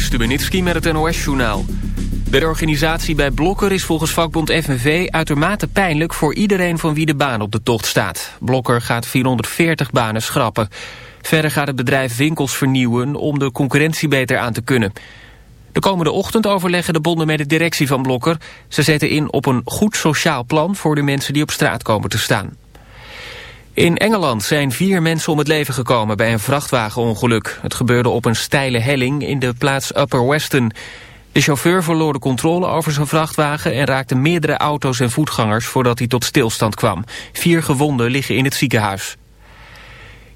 Stubenitski met het NOS-journaal. De organisatie bij Blokker is volgens vakbond FNV uitermate pijnlijk... voor iedereen van wie de baan op de tocht staat. Blokker gaat 440 banen schrappen. Verder gaat het bedrijf winkels vernieuwen om de concurrentie beter aan te kunnen. De komende ochtend overleggen de bonden met de directie van Blokker. Ze zetten in op een goed sociaal plan voor de mensen die op straat komen te staan. In Engeland zijn vier mensen om het leven gekomen bij een vrachtwagenongeluk. Het gebeurde op een steile helling in de plaats Upper Weston. De chauffeur verloor de controle over zijn vrachtwagen... en raakte meerdere auto's en voetgangers voordat hij tot stilstand kwam. Vier gewonden liggen in het ziekenhuis.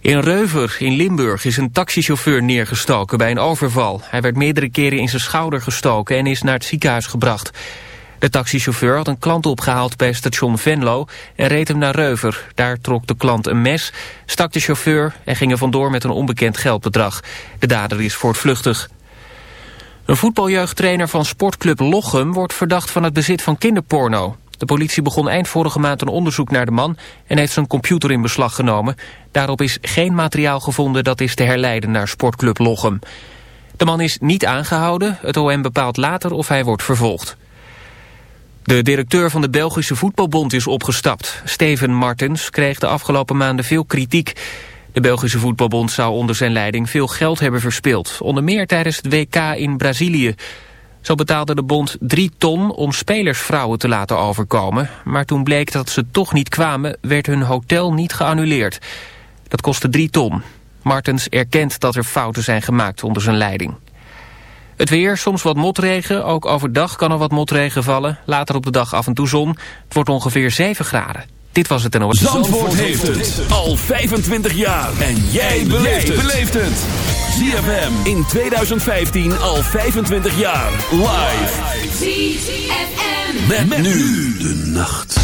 In Reuver in Limburg is een taxichauffeur neergestoken bij een overval. Hij werd meerdere keren in zijn schouder gestoken en is naar het ziekenhuis gebracht. De taxichauffeur had een klant opgehaald bij station Venlo en reed hem naar Reuver. Daar trok de klant een mes, stak de chauffeur en ging er vandoor met een onbekend geldbedrag. De dader is voortvluchtig. Een voetbaljeugdtrainer van sportclub Lochem wordt verdacht van het bezit van kinderporno. De politie begon eind vorige maand een onderzoek naar de man en heeft zijn computer in beslag genomen. Daarop is geen materiaal gevonden dat is te herleiden naar sportclub Lochem. De man is niet aangehouden, het OM bepaalt later of hij wordt vervolgd. De directeur van de Belgische Voetbalbond is opgestapt. Steven Martens kreeg de afgelopen maanden veel kritiek. De Belgische Voetbalbond zou onder zijn leiding veel geld hebben verspild. Onder meer tijdens het WK in Brazilië. Zo betaalde de bond drie ton om spelersvrouwen te laten overkomen. Maar toen bleek dat ze toch niet kwamen, werd hun hotel niet geannuleerd. Dat kostte drie ton. Martens erkent dat er fouten zijn gemaakt onder zijn leiding. Het weer, soms wat motregen. Ook overdag kan er wat motregen vallen. Later op de dag af en toe zon. Het wordt ongeveer 7 graden. Dit was het NOS. Zandvoort, Zandvoort heeft het al 25 jaar. En jij beleeft het. ZFM in 2015 al 25 jaar. Live. ZFM. Met, met nu de nacht.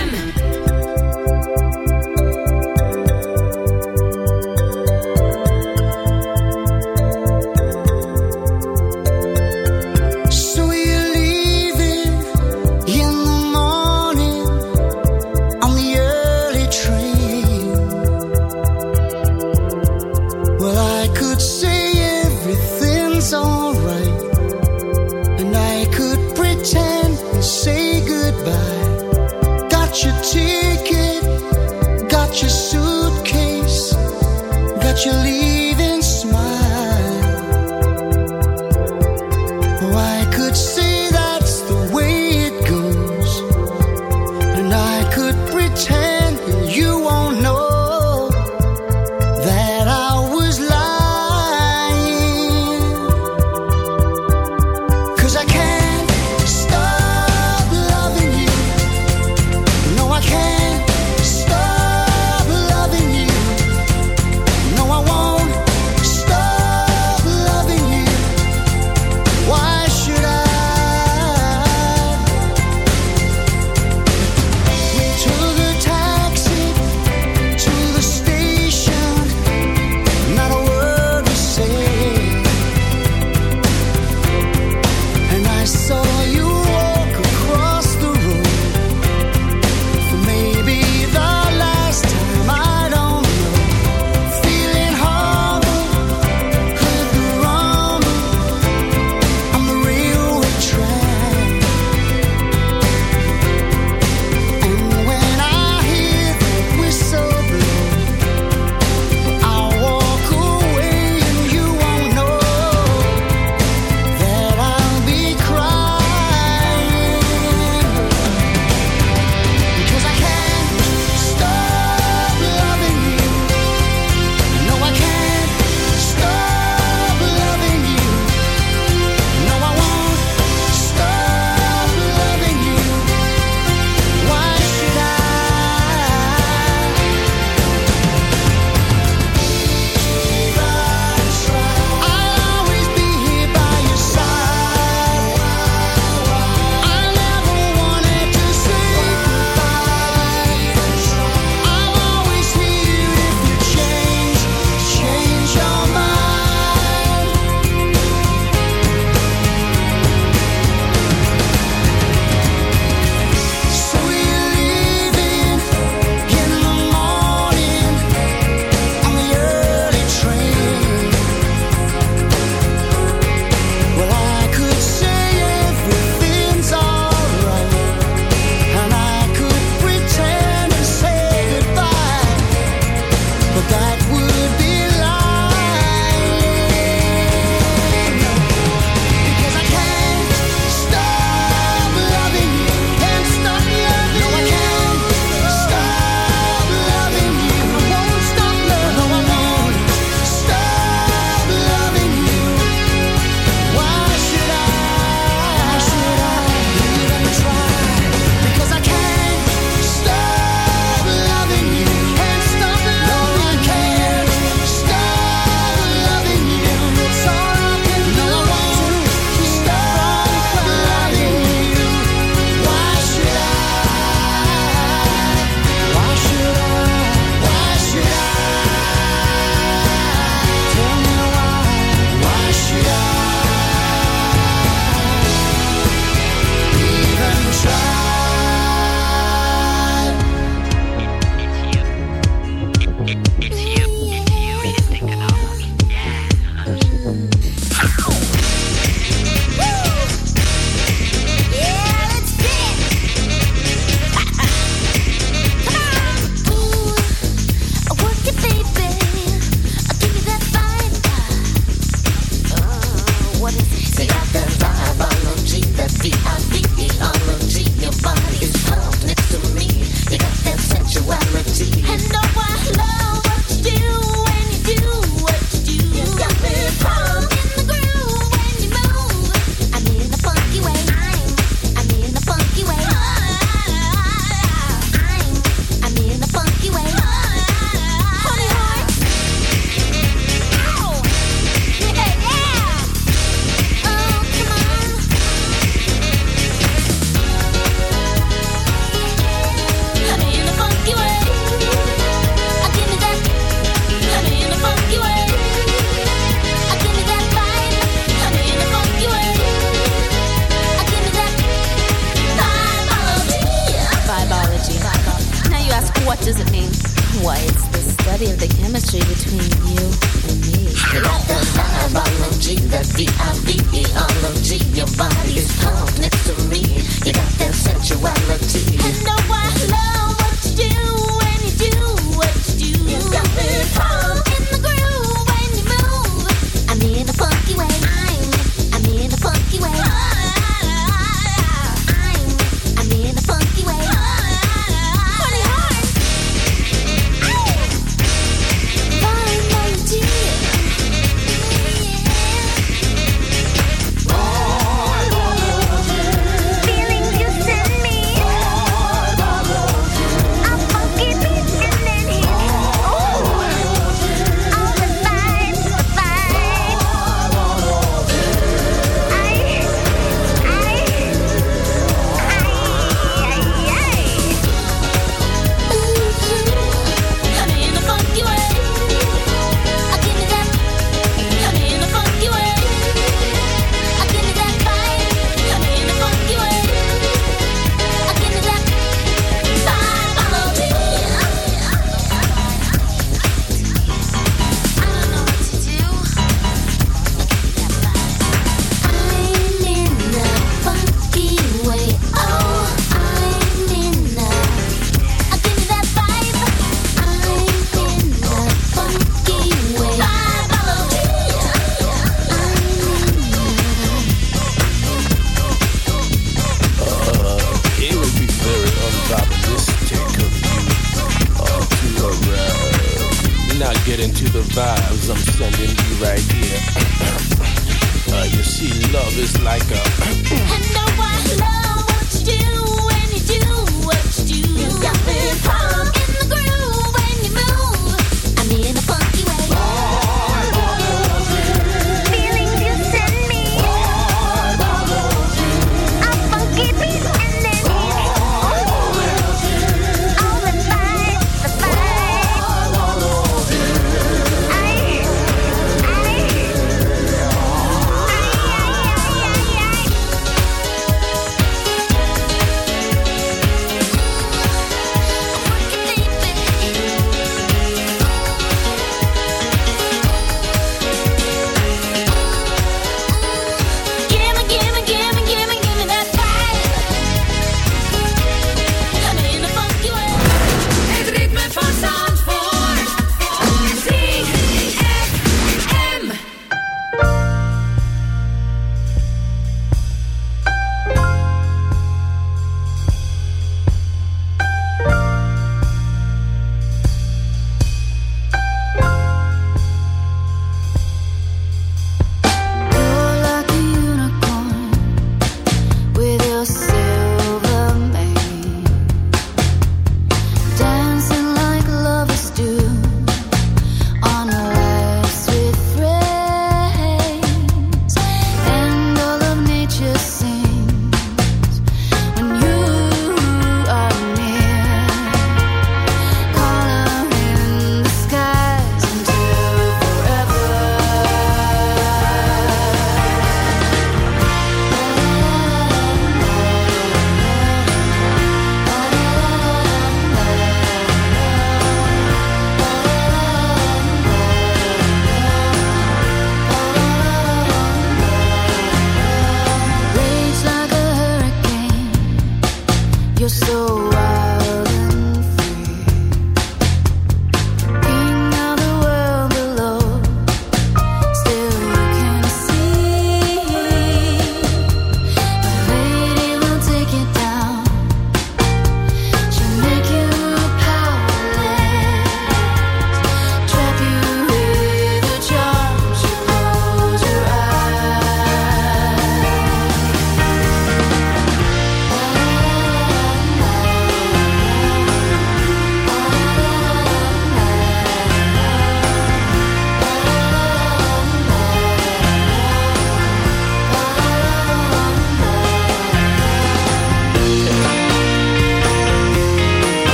What does it mean? Why, it's the study of the chemistry between you and me. Like the biology, that's D-I-V-E-O-L-O-G. Your body is pumped next to me. You got that sensuality. I know I love what you do when you do what you do. You got me pumped in the groove when you move. I'm in a funky way. I'm, I'm in a funky way. You right here. uh, you see, love is like a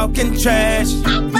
talking trash.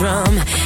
From.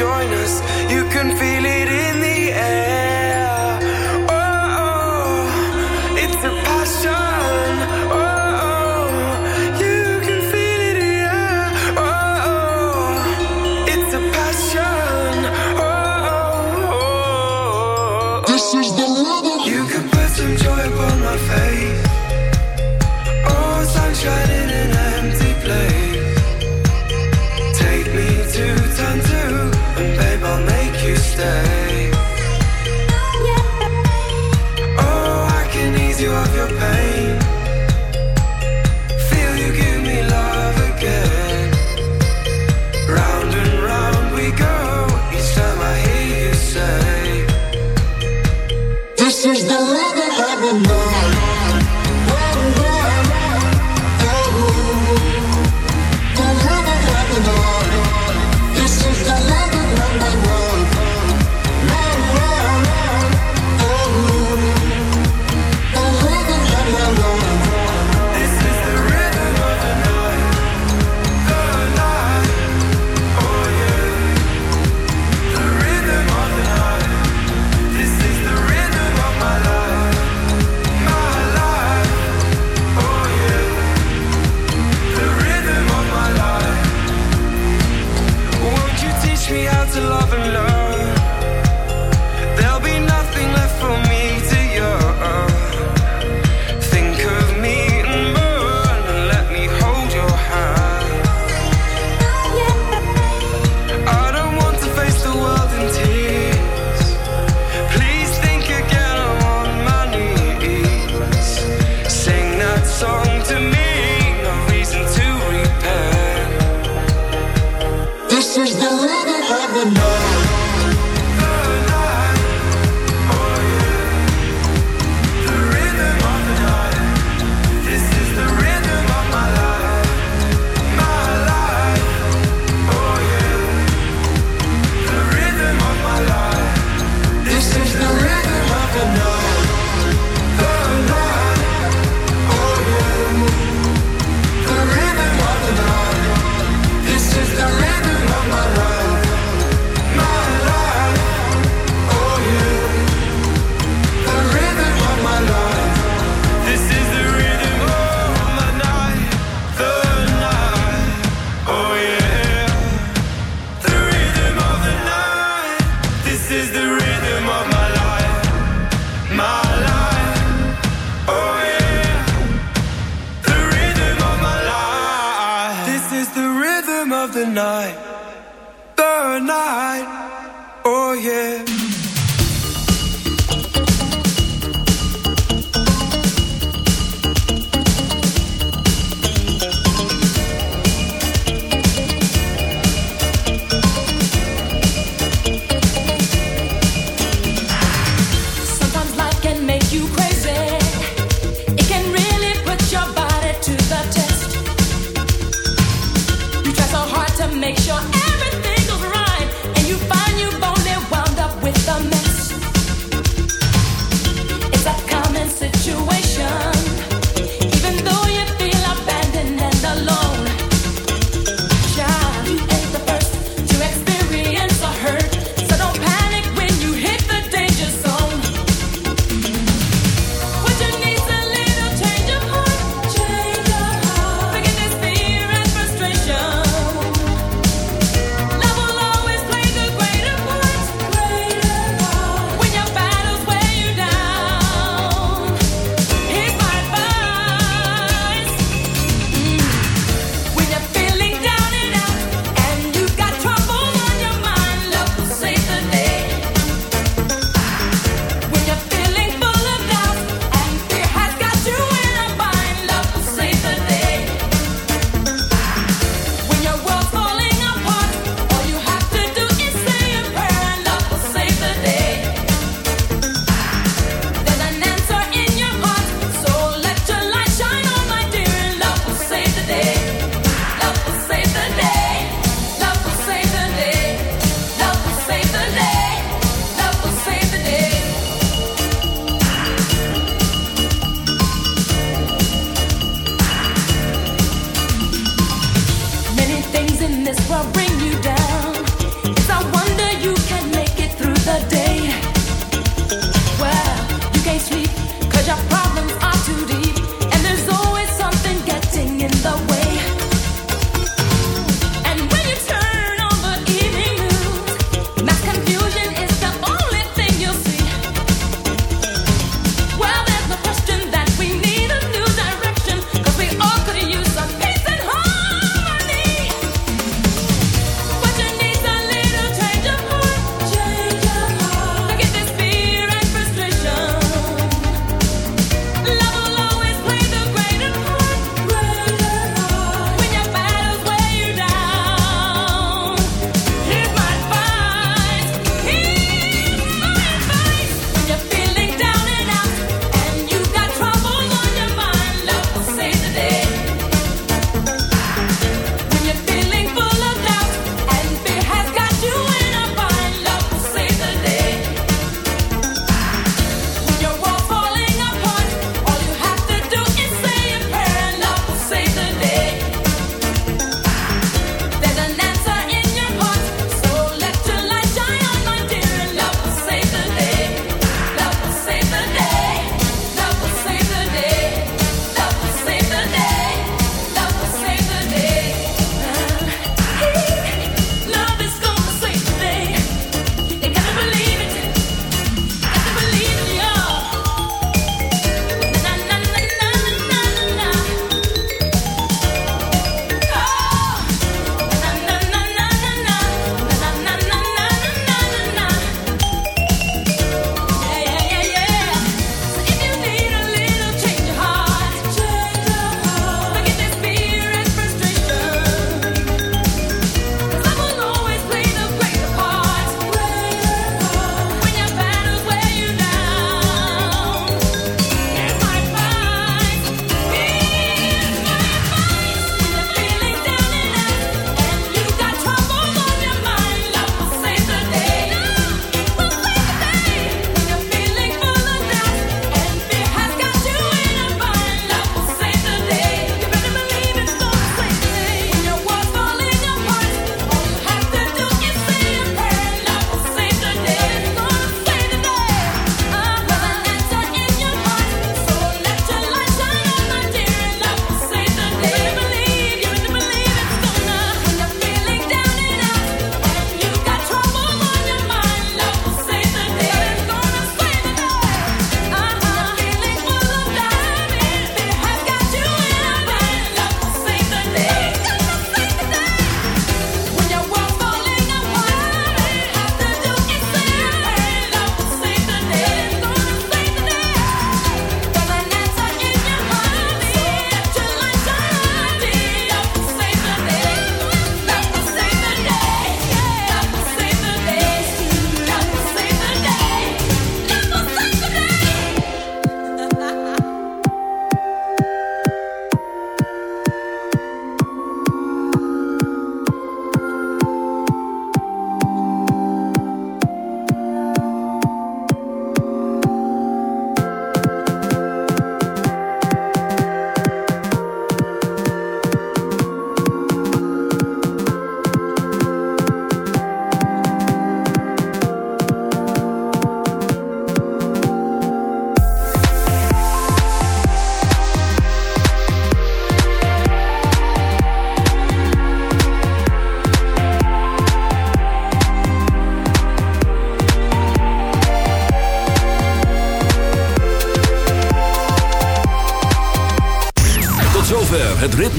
join us.